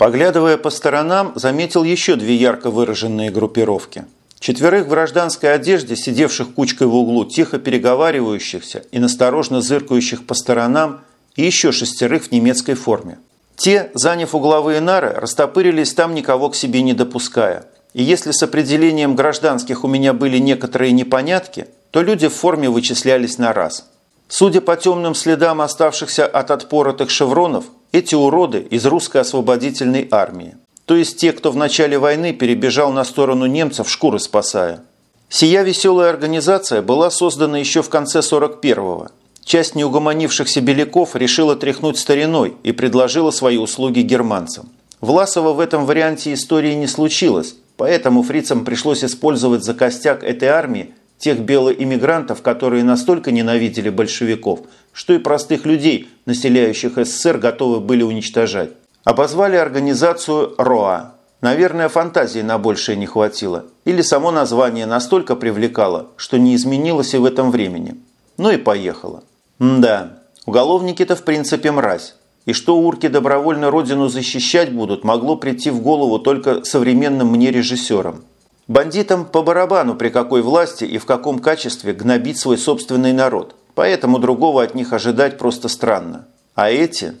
Поглядывая по сторонам, заметил еще две ярко выраженные группировки. Четверых в гражданской одежде, сидевших кучкой в углу, тихо переговаривающихся и насторожно зыркающих по сторонам, и еще шестерых в немецкой форме. Те, заняв угловые нары, растопырились там, никого к себе не допуская. И если с определением гражданских у меня были некоторые непонятки, то люди в форме вычислялись на раз. Судя по темным следам оставшихся от отпоротых шевронов, эти уроды из русской освободительной армии. То есть те, кто в начале войны перебежал на сторону немцев, шкуры спасая. Сия веселая организация была создана еще в конце 41-го. Часть неугомонившихся беляков решила тряхнуть стариной и предложила свои услуги германцам. Власова в этом варианте истории не случилось, поэтому фрицам пришлось использовать за костяк этой армии тех белоиммигрантов, которые настолько ненавидели большевиков, что и простых людей, населяющих СССР, готовы были уничтожать. Обозвали организацию РОА. Наверное, фантазии на большее не хватило. Или само название настолько привлекало, что не изменилось и в этом времени. Ну и поехало. да, уголовники-то в принципе мразь. И что урки добровольно родину защищать будут, могло прийти в голову только современным мне режиссерам. Бандитам по барабану при какой власти и в каком качестве гнобить свой собственный народ, поэтому другого от них ожидать просто странно. А эти?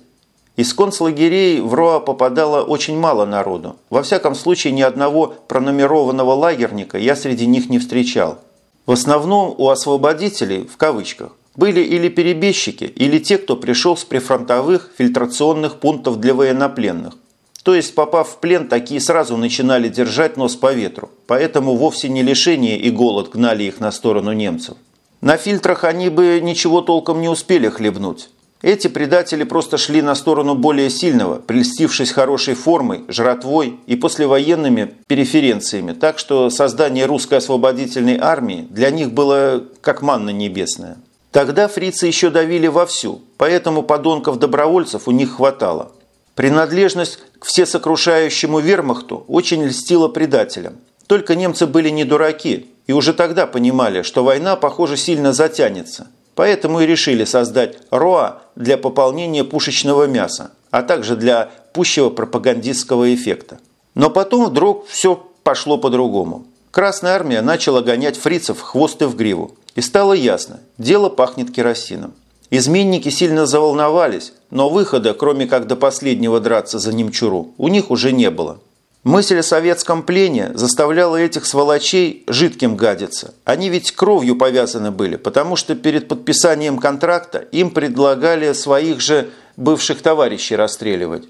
Из концлагерей в РОА попадало очень мало народу. Во всяком случае, ни одного пронумерованного лагерника я среди них не встречал. В основном у освободителей, в кавычках, были или перебежчики, или те, кто пришел с прифронтовых фильтрационных пунктов для военнопленных, то есть, попав в плен, такие сразу начинали держать нос по ветру, поэтому вовсе не лишение и голод гнали их на сторону немцев. На фильтрах они бы ничего толком не успели хлебнуть. Эти предатели просто шли на сторону более сильного, прельстившись хорошей формой, жратвой и послевоенными переференциями, так что создание русской освободительной армии для них было как манна небесная. Тогда фрицы еще давили вовсю, поэтому подонков-добровольцев у них хватало – Принадлежность к всесокрушающему вермахту очень льстила предателям. Только немцы были не дураки и уже тогда понимали, что война, похоже, сильно затянется. Поэтому и решили создать РОА для пополнения пушечного мяса, а также для пущего пропагандистского эффекта. Но потом вдруг все пошло по-другому. Красная армия начала гонять фрицев хвосты в гриву. И стало ясно – дело пахнет керосином. Изменники сильно заволновались, но выхода, кроме как до последнего драться за немчуру, у них уже не было. Мысль о советском плене заставляла этих сволочей жидким гадиться. Они ведь кровью повязаны были, потому что перед подписанием контракта им предлагали своих же бывших товарищей расстреливать.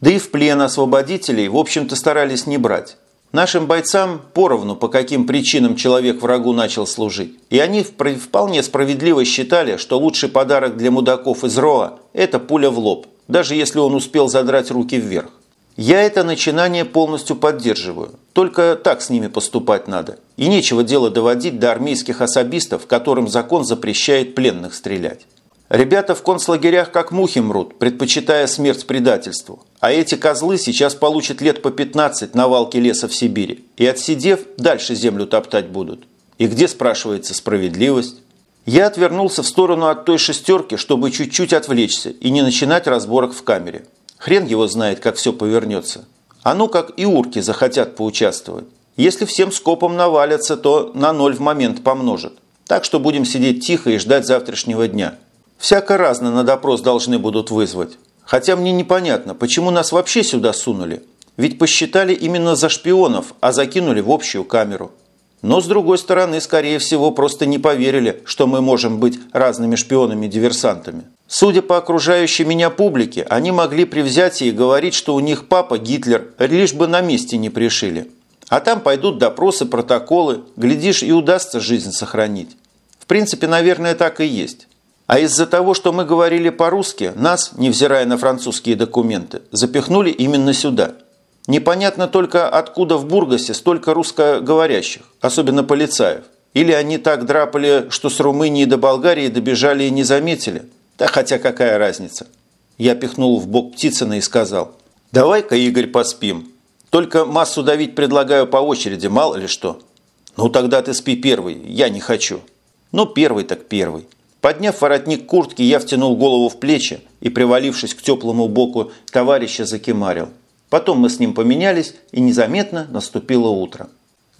Да и в плен освободителей, в общем-то, старались не брать. Нашим бойцам поровну, по каким причинам человек врагу начал служить. И они вполне справедливо считали, что лучший подарок для мудаков из РОА – это пуля в лоб, даже если он успел задрать руки вверх. Я это начинание полностью поддерживаю. Только так с ними поступать надо. И нечего дело доводить до армейских особистов, которым закон запрещает пленных стрелять. Ребята в концлагерях как мухи мрут, предпочитая смерть предательству. А эти козлы сейчас получат лет по 15 на валке леса в Сибири. И отсидев, дальше землю топтать будут. И где, спрашивается, справедливость? Я отвернулся в сторону от той шестерки, чтобы чуть-чуть отвлечься и не начинать разборок в камере. Хрен его знает, как все повернется. А ну как и урки захотят поучаствовать. Если всем скопом навалятся, то на ноль в момент помножат. Так что будем сидеть тихо и ждать завтрашнего дня. Всяко разно на допрос должны будут вызвать. Хотя мне непонятно, почему нас вообще сюда сунули. Ведь посчитали именно за шпионов, а закинули в общую камеру. Но, с другой стороны, скорее всего, просто не поверили, что мы можем быть разными шпионами-диверсантами. Судя по окружающей меня публике, они могли при взятии говорить, что у них папа Гитлер, лишь бы на месте не пришили. А там пойдут допросы, протоколы, глядишь, и удастся жизнь сохранить. В принципе, наверное, так и есть. А из-за того, что мы говорили по-русски, нас, невзирая на французские документы, запихнули именно сюда. Непонятно только, откуда в Бургасе столько русскоговорящих, особенно полицаев. Или они так драпали, что с Румынии до Болгарии добежали и не заметили. Да хотя какая разница. Я пихнул в бок Птицына и сказал, «Давай-ка, Игорь, поспим. Только массу давить предлагаю по очереди, мало ли что». «Ну тогда ты спи первый, я не хочу». «Ну первый так первый». Подняв воротник куртки, я втянул голову в плечи и, привалившись к теплому боку товарища, закимарил. Потом мы с ним поменялись, и незаметно наступило утро.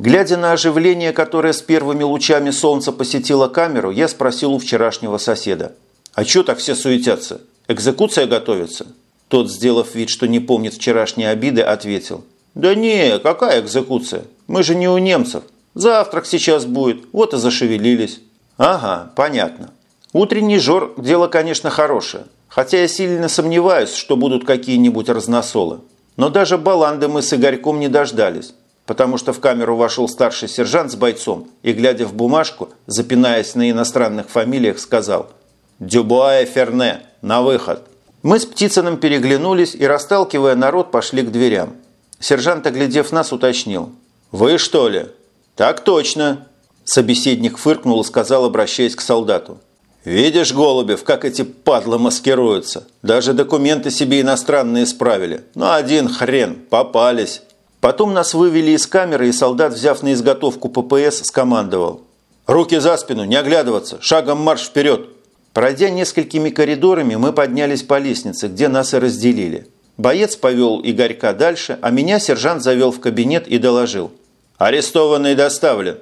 Глядя на оживление, которое с первыми лучами солнца посетило камеру, я спросил у вчерашнего соседа. «А чё так все суетятся? Экзекуция готовится?» Тот, сделав вид, что не помнит вчерашние обиды, ответил. «Да не, какая экзекуция? Мы же не у немцев. Завтрак сейчас будет, вот и зашевелились». «Ага, понятно. Утренний жор – дело, конечно, хорошее. Хотя я сильно сомневаюсь, что будут какие-нибудь разносолы. Но даже баланды мы с Игорьком не дождались потому что в камеру вошел старший сержант с бойцом и, глядя в бумажку, запинаясь на иностранных фамилиях, сказал «Дюбуа и Ферне, на выход!». Мы с Птицыным переглянулись и, расталкивая народ, пошли к дверям. Сержант, оглядев нас, уточнил. «Вы, что ли?» «Так точно!» Собеседник фыркнул и сказал, обращаясь к солдату. «Видишь, Голубев, как эти падлы маскируются? Даже документы себе иностранные справили. Но ну, один хрен, попались. Потом нас вывели из камеры, и солдат, взяв на изготовку ППС, скомандовал. «Руки за спину, не оглядываться! Шагом марш вперед!» Пройдя несколькими коридорами, мы поднялись по лестнице, где нас и разделили. Боец повел Игорька дальше, а меня сержант завел в кабинет и доложил. «Арестованный доставлен!»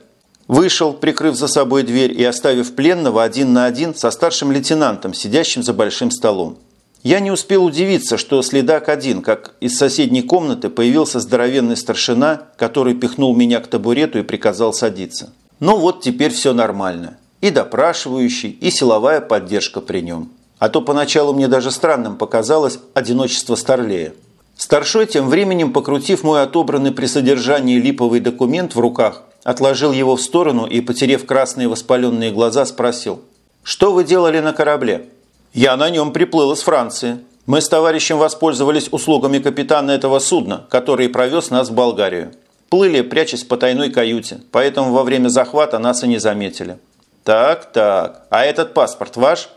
Вышел, прикрыв за собой дверь и оставив пленного один на один со старшим лейтенантом, сидящим за большим столом. Я не успел удивиться, что следак один, как из соседней комнаты появился здоровенный старшина, который пихнул меня к табурету и приказал садиться. Ну вот теперь все нормально. И допрашивающий, и силовая поддержка при нем. А то поначалу мне даже странным показалось одиночество Старлея. Старшой тем временем, покрутив мой отобранный при содержании липовый документ в руках, отложил его в сторону и, потерев красные воспаленные глаза, спросил «Что вы делали на корабле?» Я на нем приплыл из Франции. Мы с товарищем воспользовались услугами капитана этого судна, который провез нас в Болгарию. Плыли, прячась по тайной каюте, поэтому во время захвата нас и не заметили. Так, так, а этот паспорт ваш?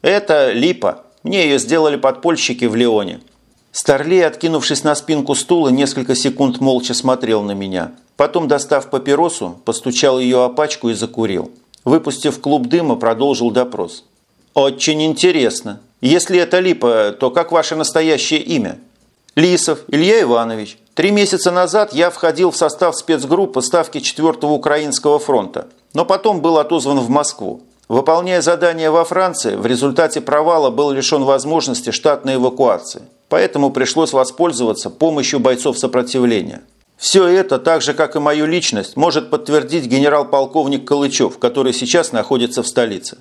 Это Липа. Мне ее сделали подпольщики в Лионе. Старли, откинувшись на спинку стула, несколько секунд молча смотрел на меня. Потом, достав папиросу, постучал ее о пачку и закурил. Выпустив клуб дыма, продолжил допрос. «Очень интересно. Если это Липа, то как ваше настоящее имя?» «Лисов Илья Иванович. Три месяца назад я входил в состав спецгруппы ставки 4-го Украинского фронта, но потом был отозван в Москву. Выполняя задание во Франции, в результате провала был лишен возможности штатной эвакуации, поэтому пришлось воспользоваться помощью бойцов сопротивления. Все это, так же как и мою личность, может подтвердить генерал-полковник Калычев, который сейчас находится в столице.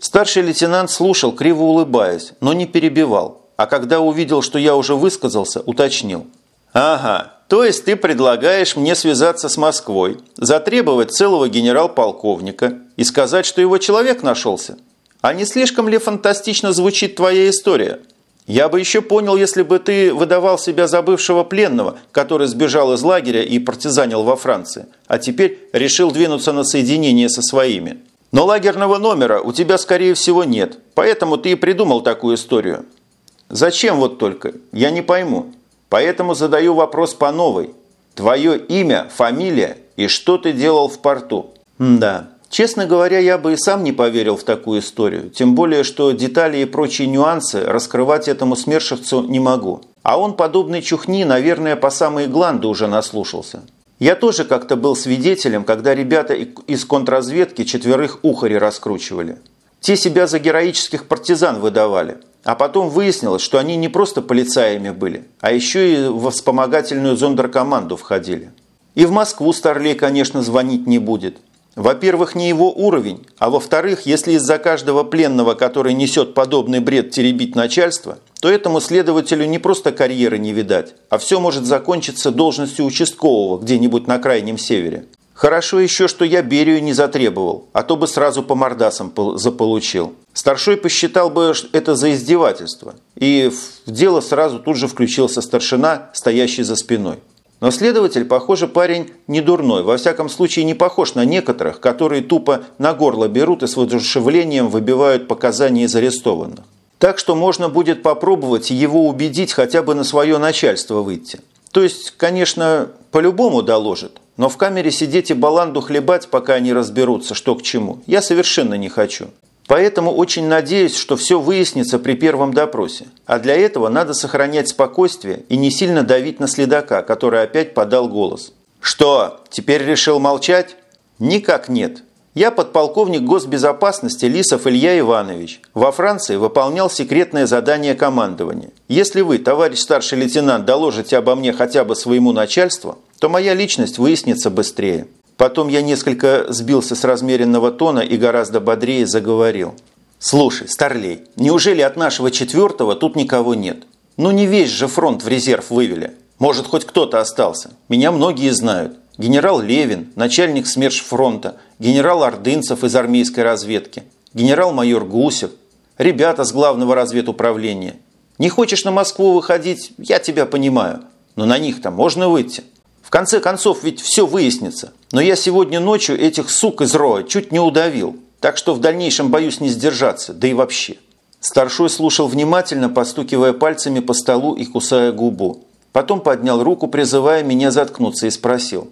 Старший лейтенант слушал, криво улыбаясь, но не перебивал, а когда увидел, что я уже высказался, уточнил. «Ага, то есть ты предлагаешь мне связаться с Москвой, затребовать целого генерал-полковника и сказать, что его человек нашелся? А не слишком ли фантастично звучит твоя история? Я бы еще понял, если бы ты выдавал себя за бывшего пленного, который сбежал из лагеря и партизанил во Франции, а теперь решил двинуться на соединение со своими». Но лагерного номера у тебя, скорее всего, нет, поэтому ты и придумал такую историю. Зачем вот только? Я не пойму. Поэтому задаю вопрос по новой. Твое имя, фамилия и что ты делал в порту? М да, честно говоря, я бы и сам не поверил в такую историю. Тем более, что детали и прочие нюансы раскрывать этому смершевцу не могу. А он подобной чухни, наверное, по самые гланды уже наслушался. Я тоже как-то был свидетелем, когда ребята из контрразведки четверых ухари раскручивали. Те себя за героических партизан выдавали. А потом выяснилось, что они не просто полицаями были, а еще и во вспомогательную зондеркоманду входили. И в Москву Старлей, конечно, звонить не будет. Во-первых, не его уровень, а во-вторых, если из-за каждого пленного, который несет подобный бред, теребить начальство, то этому следователю не просто карьеры не видать, а все может закончиться должностью участкового где-нибудь на крайнем севере. Хорошо еще, что я Берию не затребовал, а то бы сразу по мордасам заполучил. Старшой посчитал бы это за издевательство, и в дело сразу тут же включился старшина, стоящий за спиной. Но следователь, похоже, парень не дурной, во всяком случае не похож на некоторых, которые тупо на горло берут и с воодушевлением выбивают показания из арестованных. Так что можно будет попробовать его убедить хотя бы на свое начальство выйти. То есть, конечно, по-любому доложит, но в камере сидеть и баланду хлебать, пока они разберутся, что к чему, я совершенно не хочу. Поэтому очень надеюсь, что все выяснится при первом допросе. А для этого надо сохранять спокойствие и не сильно давить на следака, который опять подал голос. Что, теперь решил молчать? Никак нет. Я подполковник госбезопасности Лисов Илья Иванович. Во Франции выполнял секретное задание командования. Если вы, товарищ старший лейтенант, доложите обо мне хотя бы своему начальству, то моя личность выяснится быстрее. Потом я несколько сбился с размеренного тона и гораздо бодрее заговорил. «Слушай, Старлей, неужели от нашего четвертого тут никого нет? Ну не весь же фронт в резерв вывели. Может, хоть кто-то остался. Меня многие знают. Генерал Левин, начальник СМЕРШ фронта, генерал Ордынцев из армейской разведки, генерал-майор Гусев, ребята с главного разведуправления. Не хочешь на Москву выходить, я тебя понимаю, но на них-то можно выйти. В конце концов, ведь все выяснится. Но я сегодня ночью этих сук из роя чуть не удавил, так что в дальнейшем боюсь не сдержаться, да и вообще. Старшой слушал внимательно, постукивая пальцами по столу и кусая губу. Потом поднял руку, призывая меня заткнуться, и спросил.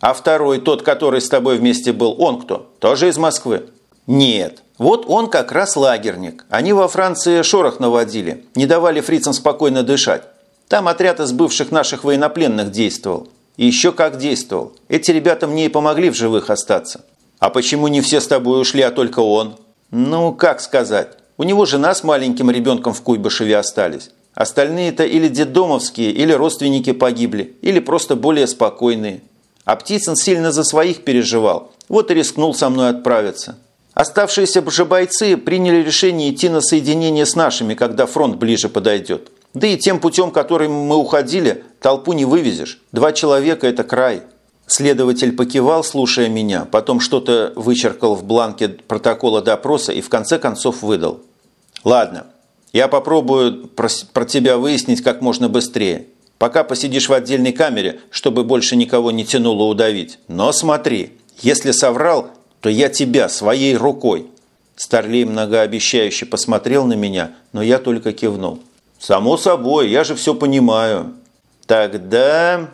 «А второй, тот, который с тобой вместе был, он кто? Тоже из Москвы?» «Нет. Вот он как раз лагерник. Они во Франции шорох наводили, не давали фрицам спокойно дышать. Там отряд из бывших наших военнопленных действовал. И еще как действовал. Эти ребята мне и помогли в живых остаться. А почему не все с тобой ушли, а только он? Ну, как сказать. У него жена с маленьким ребенком в Куйбышеве остались. Остальные-то или детдомовские, или родственники погибли, или просто более спокойные. А Птицын сильно за своих переживал. Вот и рискнул со мной отправиться. Оставшиеся же бойцы приняли решение идти на соединение с нашими, когда фронт ближе подойдет. Да и тем путем, которым мы уходили, толпу не вывезешь. Два человека – это край. Следователь покивал, слушая меня, потом что-то вычеркал в бланке протокола допроса и в конце концов выдал. «Ладно, я попробую про, про тебя выяснить как можно быстрее. Пока посидишь в отдельной камере, чтобы больше никого не тянуло удавить. Но смотри, если соврал, то я тебя своей рукой». Старлей многообещающе посмотрел на меня, но я только кивнул. «Само собой, я же все понимаю». «Тогда...»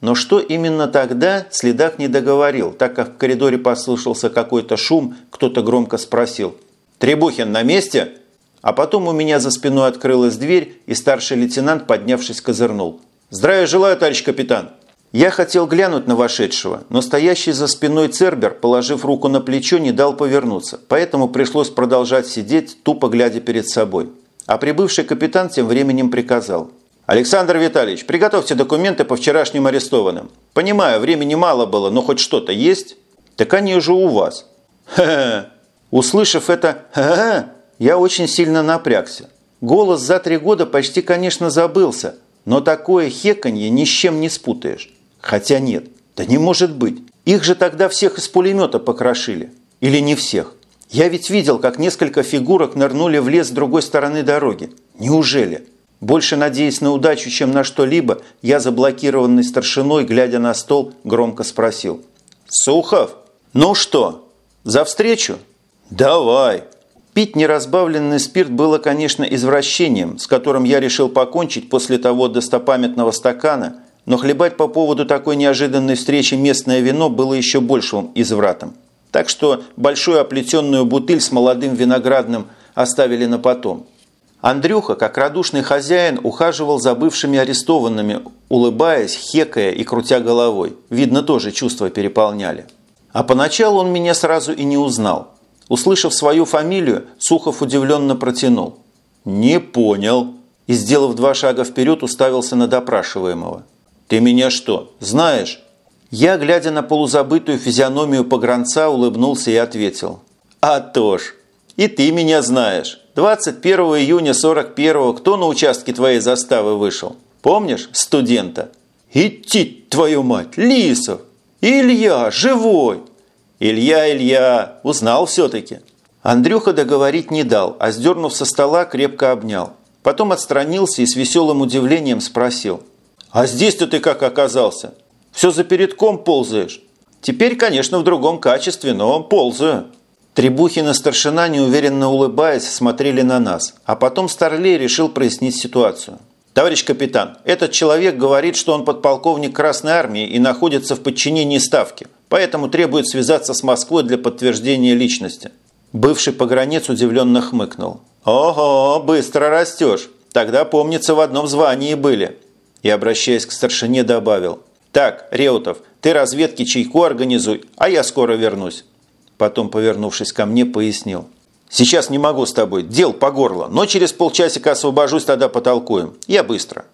Но что именно тогда, следак не договорил, так как в коридоре послышался какой-то шум, кто-то громко спросил. «Требухин на месте?» А потом у меня за спиной открылась дверь, и старший лейтенант, поднявшись, козырнул. «Здравия желаю, товарищ капитан!» Я хотел глянуть на вошедшего, но стоящий за спиной Цербер, положив руку на плечо, не дал повернуться, поэтому пришлось продолжать сидеть, тупо глядя перед собой. А прибывший капитан тем временем приказал. «Александр Витальевич, приготовьте документы по вчерашним арестованным. Понимаю, времени мало было, но хоть что-то есть?» «Так они же у вас». «Ха-ха!» Услышав это «ха-ха!», я очень сильно напрягся. Голос за три года почти, конечно, забылся, но такое хеканье ни с чем не спутаешь. Хотя нет, да не может быть. Их же тогда всех из пулемета покрошили. Или не всех. Я ведь видел, как несколько фигурок нырнули в лес с другой стороны дороги. Неужели? Больше надеясь на удачу, чем на что-либо, я, заблокированный старшиной, глядя на стол, громко спросил. «Сухов, ну что, за встречу?» «Давай!» Пить неразбавленный спирт было, конечно, извращением, с которым я решил покончить после того достопамятного стакана, но хлебать по поводу такой неожиданной встречи местное вино было еще большим извратом. Так что большую оплетенную бутыль с молодым виноградным оставили на потом. Андрюха, как радушный хозяин, ухаживал за бывшими арестованными, улыбаясь, хекая и крутя головой. Видно, тоже чувства переполняли. А поначалу он меня сразу и не узнал. Услышав свою фамилию, Сухов удивленно протянул. «Не понял». И, сделав два шага вперед, уставился на допрашиваемого. «Ты меня что, знаешь?» Я, глядя на полузабытую физиономию погранца, улыбнулся и ответил. «А то ж! И ты меня знаешь. 21 июня 41-го кто на участке твоей заставы вышел? Помнишь студента?» «Идти, твою мать, Лисов! Илья, живой!» «Илья, Илья! Узнал все-таки!» Андрюха договорить не дал, а сдернув со стола, крепко обнял. Потом отстранился и с веселым удивлением спросил. «А здесь-то ты как оказался? Все за передком ползаешь. Теперь, конечно, в другом качестве, но ползаю». Требухин и старшина, неуверенно улыбаясь, смотрели на нас, а потом Старлей решил прояснить ситуацию. «Товарищ капитан, этот человек говорит, что он подполковник Красной Армии и находится в подчинении Ставки, поэтому требует связаться с Москвой для подтверждения личности». Бывший погранец удивленно хмыкнул. «Ого, быстро растешь! Тогда, помнится, в одном звании были!» И, обращаясь к старшине, добавил. «Так, Реутов, ты разведки чайку организуй, а я скоро вернусь». Потом, повернувшись ко мне, пояснил. «Сейчас не могу с тобой, дел по горло, но через полчасика освобожусь, тогда потолкуем. Я быстро».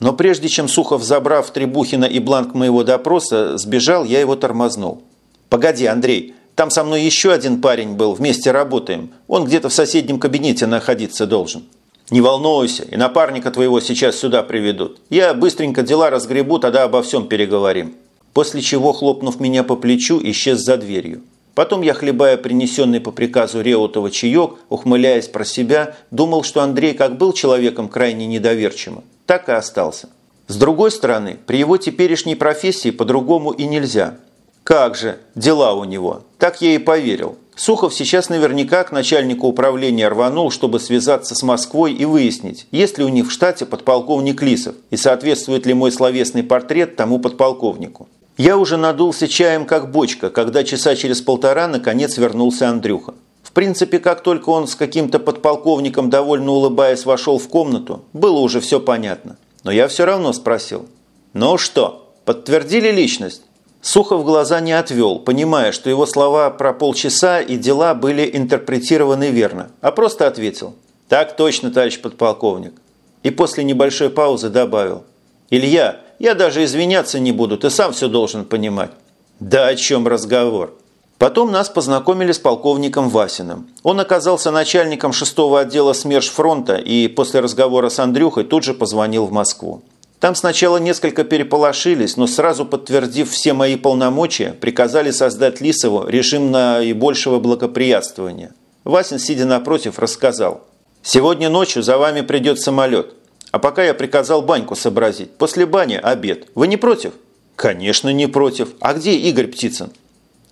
Но прежде чем Сухов, забрав Требухина и бланк моего допроса, сбежал, я его тормознул. «Погоди, Андрей, там со мной еще один парень был, вместе работаем. Он где-то в соседнем кабинете находиться должен». «Не волнуйся, и напарника твоего сейчас сюда приведут. Я быстренько дела разгребу, тогда обо всем переговорим». После чего, хлопнув меня по плечу, исчез за дверью. Потом я, хлебая принесенный по приказу Реутова чаек, ухмыляясь про себя, думал, что Андрей как был человеком крайне недоверчивым, так и остался. С другой стороны, при его теперешней профессии по-другому и нельзя. Как же, дела у него. Так я и поверил. Сухов сейчас наверняка к начальнику управления рванул, чтобы связаться с Москвой и выяснить, есть ли у них в штате подполковник Лисов и соответствует ли мой словесный портрет тому подполковнику. Я уже надулся чаем как бочка, когда часа через полтора наконец вернулся Андрюха. В принципе, как только он с каким-то подполковником, довольно улыбаясь, вошел в комнату, было уже все понятно. Но я все равно спросил. «Ну что, подтвердили личность?» Сухов глаза не отвел, понимая, что его слова про полчаса и дела были интерпретированы верно, а просто ответил. «Так точно, товарищ подполковник». И после небольшой паузы добавил. «Илья, я даже извиняться не буду, ты сам все должен понимать». «Да о чем разговор?» Потом нас познакомили с полковником Васиным. Он оказался начальником шестого отдела СМЕРШ фронта и после разговора с Андрюхой тут же позвонил в Москву. Там сначала несколько переполошились, но сразу подтвердив все мои полномочия, приказали создать Лисову режим наибольшего благоприятствования. Васин, сидя напротив, рассказал. «Сегодня ночью за вами придет самолет. А пока я приказал баньку сообразить. После бани обед. Вы не против?» «Конечно, не против. А где Игорь Птицын?»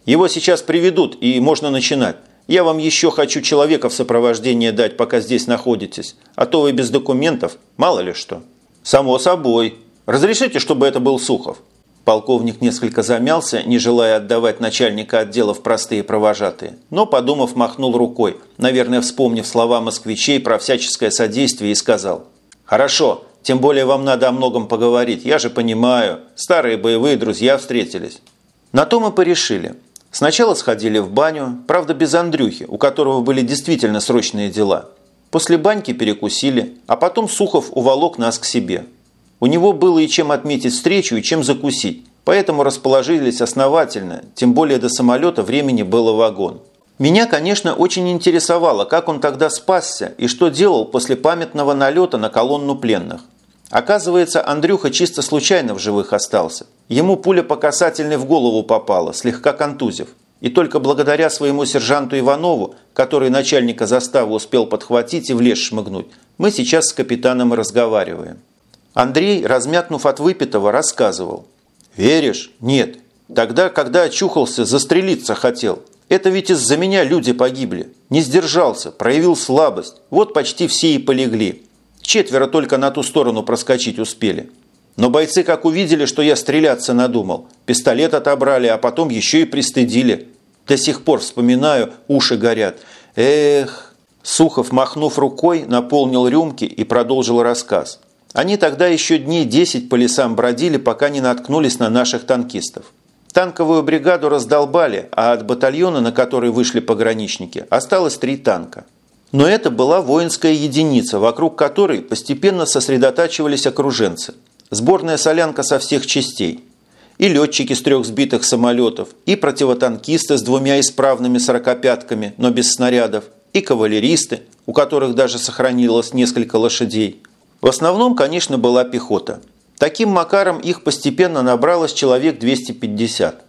«Его сейчас приведут, и можно начинать. Я вам еще хочу человека в сопровождение дать, пока здесь находитесь. А то вы без документов, мало ли что». «Само собой. Разрешите, чтобы это был Сухов?» Полковник несколько замялся, не желая отдавать начальника отдела в простые провожатые, но, подумав, махнул рукой, наверное, вспомнив слова москвичей про всяческое содействие и сказал – «Хорошо, тем более вам надо о многом поговорить. Я же понимаю, старые боевые друзья встретились». На то мы порешили. Сначала сходили в баню, правда без Андрюхи, у которого были действительно срочные дела. После баньки перекусили, а потом Сухов уволок нас к себе. У него было и чем отметить встречу, и чем закусить, поэтому расположились основательно, тем более до самолета времени было вагон. Меня, конечно, очень интересовало, как он тогда спасся и что делал после памятного налета на колонну пленных. Оказывается, Андрюха чисто случайно в живых остался. Ему пуля по касательной в голову попала, слегка контузив. И только благодаря своему сержанту Иванову, который начальника заставы успел подхватить и в лес шмыгнуть, мы сейчас с капитаном разговариваем. Андрей, размякнув от выпитого, рассказывал. «Веришь? Нет. Тогда, когда очухался, застрелиться хотел. Это ведь из-за меня люди погибли. Не сдержался, проявил слабость. Вот почти все и полегли. Четверо только на ту сторону проскочить успели. Но бойцы как увидели, что я стреляться надумал, пистолет отобрали, а потом еще и пристыдили. До сих пор вспоминаю, уши горят. Эх... Сухов, махнув рукой, наполнил рюмки и продолжил рассказ. Они тогда еще дней десять по лесам бродили, пока не наткнулись на наших танкистов. Танковую бригаду раздолбали, а от батальона, на который вышли пограничники, осталось три танка. Но это была воинская единица, вокруг которой постепенно сосредотачивались окруженцы. Сборная солянка со всех частей. И летчики с трех сбитых самолетов, и противотанкисты с двумя исправными сорокопятками, но без снарядов, и кавалеристы, у которых даже сохранилось несколько лошадей. В основном, конечно, была пехота – Таким макаром их постепенно набралось человек 250.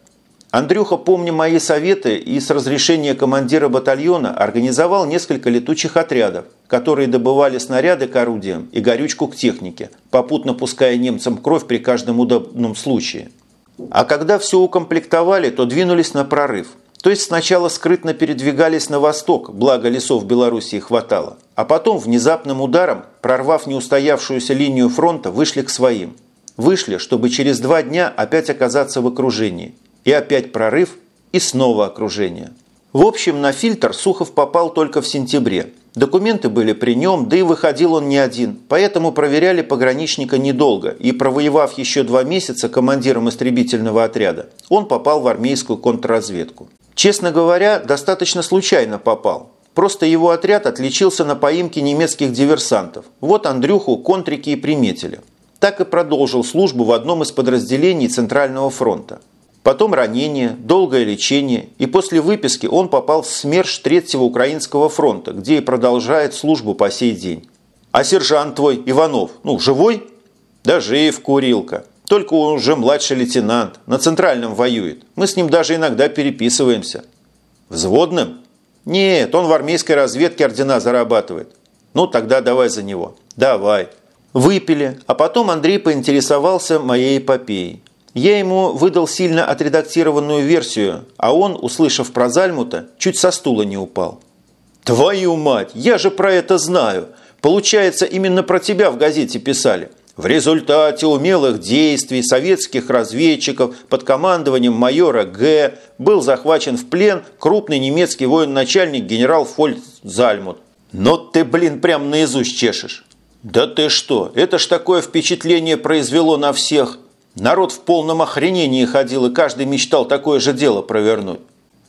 Андрюха, помня мои советы и с разрешения командира батальона, организовал несколько летучих отрядов, которые добывали снаряды к орудиям и горючку к технике, попутно пуская немцам кровь при каждом удобном случае. А когда все укомплектовали, то двинулись на прорыв – то есть сначала скрытно передвигались на восток, благо лесов Белоруссии хватало, а потом внезапным ударом, прорвав неустоявшуюся линию фронта, вышли к своим. Вышли, чтобы через два дня опять оказаться в окружении. И опять прорыв, и снова окружение. В общем, на фильтр Сухов попал только в сентябре. Документы были при нем, да и выходил он не один, поэтому проверяли пограничника недолго, и провоевав еще два месяца командиром истребительного отряда, он попал в армейскую контрразведку. Честно говоря, достаточно случайно попал. Просто его отряд отличился на поимке немецких диверсантов. Вот Андрюху контрики и приметили. Так и продолжил службу в одном из подразделений Центрального фронта. Потом ранение, долгое лечение, и после выписки он попал в СМЕРШ Третьего Украинского фронта, где и продолжает службу по сей день. А сержант твой, Иванов, ну, живой? Да жив, курилка. Только он уже младший лейтенант, на Центральном воюет. Мы с ним даже иногда переписываемся. Взводным? Нет, он в армейской разведке ордена зарабатывает. Ну, тогда давай за него. Давай. Выпили, а потом Андрей поинтересовался моей эпопеей. Я ему выдал сильно отредактированную версию, а он, услышав про Зальмута, чуть со стула не упал. «Твою мать, я же про это знаю! Получается, именно про тебя в газете писали. В результате умелых действий советских разведчиков под командованием майора Г. был захвачен в плен крупный немецкий военачальник генерал Фольц Зальмут. Но ты, блин, прям наизусть чешешь. Да ты что, это ж такое впечатление произвело на всех. Народ в полном охренении ходил, и каждый мечтал такое же дело провернуть.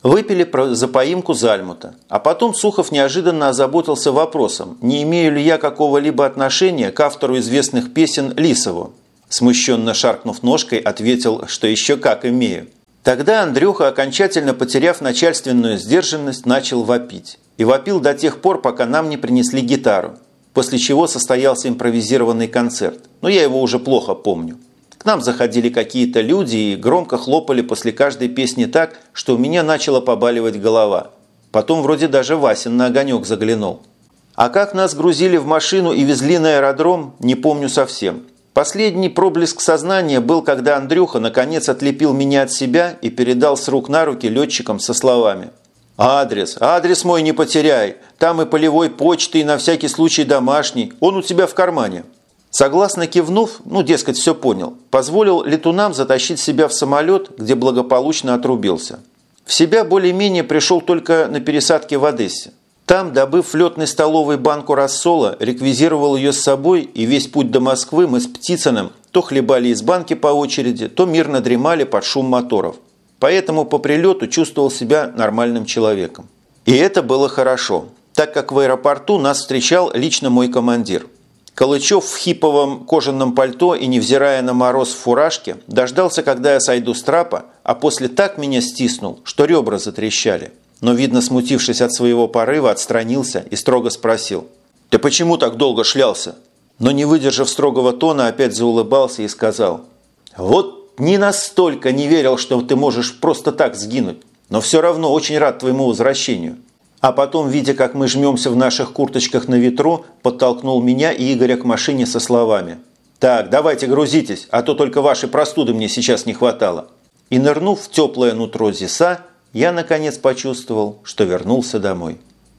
Выпили за поимку Зальмута. А потом Сухов неожиданно озаботился вопросом, не имею ли я какого-либо отношения к автору известных песен Лисову. Смущенно шаркнув ножкой, ответил, что еще как имею. Тогда Андрюха, окончательно потеряв начальственную сдержанность, начал вопить. И вопил до тех пор, пока нам не принесли гитару. После чего состоялся импровизированный концерт. Но я его уже плохо помню. Нам заходили какие-то люди и громко хлопали после каждой песни так, что у меня начала побаливать голова. Потом вроде даже Васин на огонек заглянул. А как нас грузили в машину и везли на аэродром, не помню совсем. Последний проблеск сознания был, когда Андрюха наконец отлепил меня от себя и передал с рук на руки летчикам со словами «Адрес, адрес мой не потеряй, там и полевой почты, и на всякий случай домашний, он у тебя в кармане». Согласно кивнув, ну, дескать, все понял, позволил летунам затащить себя в самолет, где благополучно отрубился. В себя более-менее пришел только на пересадке в Одессе. Там, добыв в летной столовой банку рассола, реквизировал ее с собой, и весь путь до Москвы мы с Птицыным то хлебали из банки по очереди, то мирно дремали под шум моторов. Поэтому по прилету чувствовал себя нормальным человеком. И это было хорошо, так как в аэропорту нас встречал лично мой командир – Калычев в хиповом кожаном пальто и, невзирая на мороз в фуражке, дождался, когда я сойду с трапа, а после так меня стиснул, что ребра затрещали. Но, видно, смутившись от своего порыва, отстранился и строго спросил. «Ты почему так долго шлялся?» Но, не выдержав строгого тона, опять заулыбался и сказал. «Вот не настолько не верил, что ты можешь просто так сгинуть, но все равно очень рад твоему возвращению. А потом, видя, как мы жмемся в наших курточках на ветру, подтолкнул меня и Игоря к машине со словами. «Так, давайте грузитесь, а то только вашей простуды мне сейчас не хватало». И нырнув в теплое нутро Зиса, я наконец почувствовал, что вернулся домой.